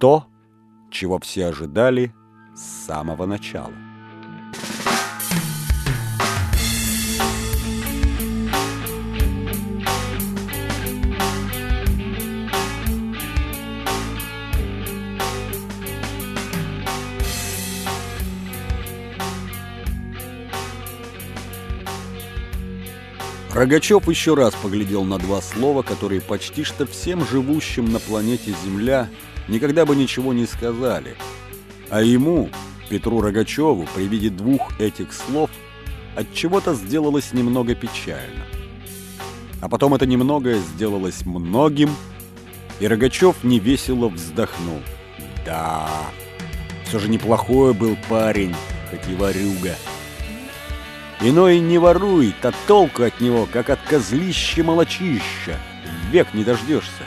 то, чего все ожидали с самого начала. Рогачев еще раз поглядел на два слова, которые почти что всем живущим на планете Земля никогда бы ничего не сказали. А ему, Петру Рогачеву, при виде двух этих слов от чего-то сделалось немного печально. А потом это немногое сделалось многим, и Рогачев невесело вздохнул. Да, все же неплохой был парень, хоть и ворюга. Иной не ворует, а толку от него, как от козлища-молочища. Век не дождешься.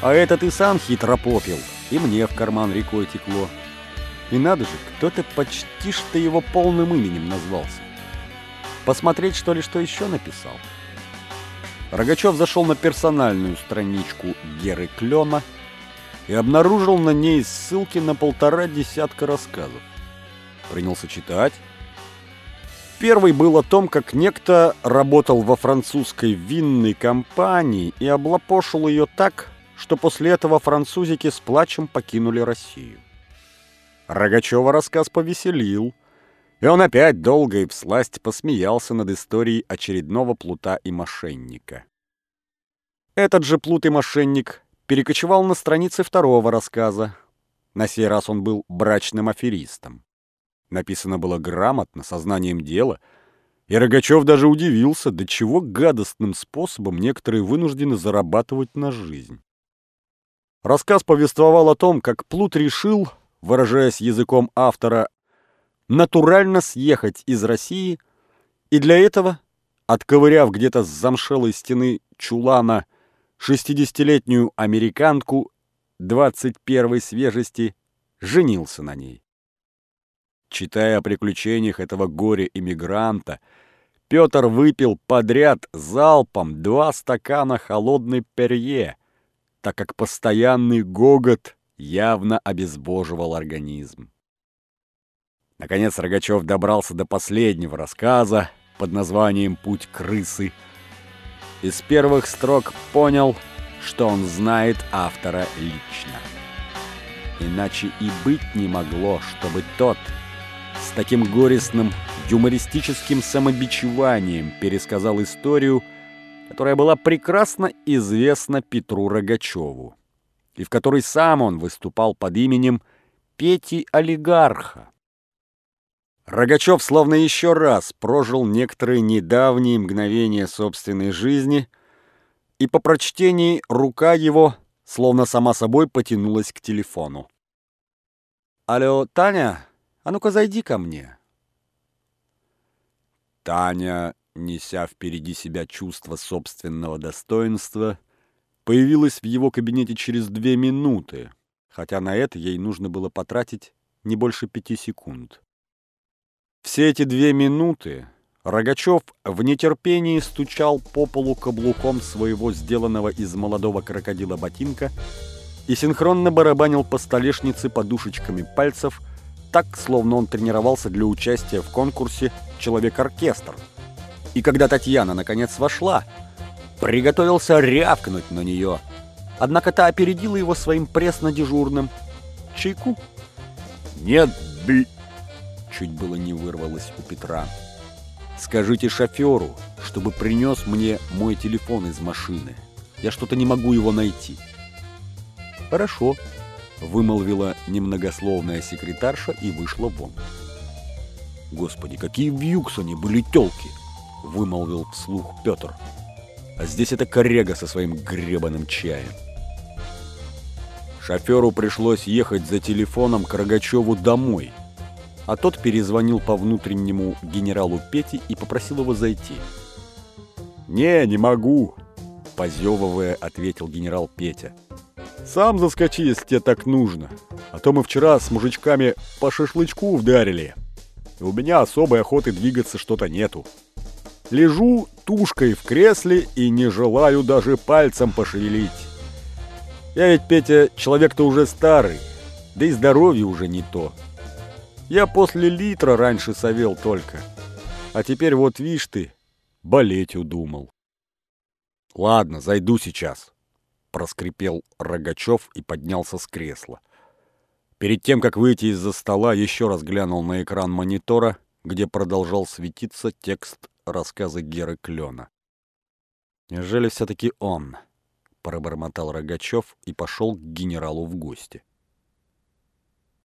А этот и сам хитро попил, и мне в карман рекой текло. И надо же, кто-то почти что его полным именем назвался. Посмотреть, что ли, что еще написал? Рогачев зашел на персональную страничку Геры Клена и обнаружил на ней ссылки на полтора десятка рассказов. Принялся читать, Первый был о том, как некто работал во французской винной компании и облапошил ее так, что после этого французики с плачем покинули Россию. Рогачева рассказ повеселил, и он опять долго и всласть посмеялся над историей очередного плута и мошенника. Этот же плут и мошенник перекочевал на страницы второго рассказа. На сей раз он был брачным аферистом. Написано было грамотно, сознанием дела, и Рогачев даже удивился, до чего гадостным способом некоторые вынуждены зарабатывать на жизнь. Рассказ повествовал о том, как Плут решил, выражаясь языком автора, натурально съехать из России, и для этого, отковыряв где-то с замшелой стены чулана 60-летнюю американку 21 свежести, женился на ней. Читая о приключениях этого горя-иммигранта, Петр выпил подряд залпом два стакана холодной перье, так как постоянный гогот явно обезбоживал организм. Наконец Рогачев добрался до последнего рассказа под названием «Путь крысы». Из первых строк понял, что он знает автора лично. Иначе и быть не могло, чтобы тот – таким горестным юмористическим самобичеванием пересказал историю, которая была прекрасно известна Петру Рогачеву, и в которой сам он выступал под именем Пети Олигарха. Рогачев словно еще раз прожил некоторые недавние мгновения собственной жизни, и по прочтении рука его словно сама собой потянулась к телефону. «Алло, Таня?» А ну-ка зайди ко мне. Таня, неся впереди себя чувство собственного достоинства, появилась в его кабинете через две минуты, хотя на это ей нужно было потратить не больше пяти секунд. Все эти две минуты Рогачев в нетерпении стучал по полу каблуком своего сделанного из молодого крокодила ботинка и синхронно барабанил по столешнице подушечками пальцев – так, словно он тренировался для участия в конкурсе «Человек-оркестр». И когда Татьяна наконец вошла, приготовился рявкнуть на нее. Однако та опередила его своим пресно-дежурным. «Чайку?» «Нет, бли...» Чуть было не вырвалось у Петра. «Скажите шоферу, чтобы принес мне мой телефон из машины. Я что-то не могу его найти». «Хорошо», вымолвила немногословная секретарша и вышла вон. «Господи, какие в Юксоне были тёлки!» — вымолвил вслух Петр. «А здесь эта коррега со своим гребаным чаем». Шоферу пришлось ехать за телефоном к Рогачеву домой, а тот перезвонил по внутреннему генералу Пети и попросил его зайти. «Не, не могу», — позевывая, ответил генерал Петя. Сам заскочи, если тебе так нужно. А то мы вчера с мужичками по шашлычку вдарили. И у меня особой охоты двигаться что-то нету. Лежу тушкой в кресле и не желаю даже пальцем пошевелить. Я ведь, Петя, человек-то уже старый, да и здоровье уже не то. Я после литра раньше совел только, а теперь вот, вишь ты, болеть удумал. Ладно, зайду сейчас, проскрипел Рогачев и поднялся с кресла. Перед тем, как выйти из-за стола, еще раз глянул на экран монитора, где продолжал светиться текст рассказа Геры Клена. «Неужели все-таки он?» — пробормотал Рогачев и пошел к генералу в гости.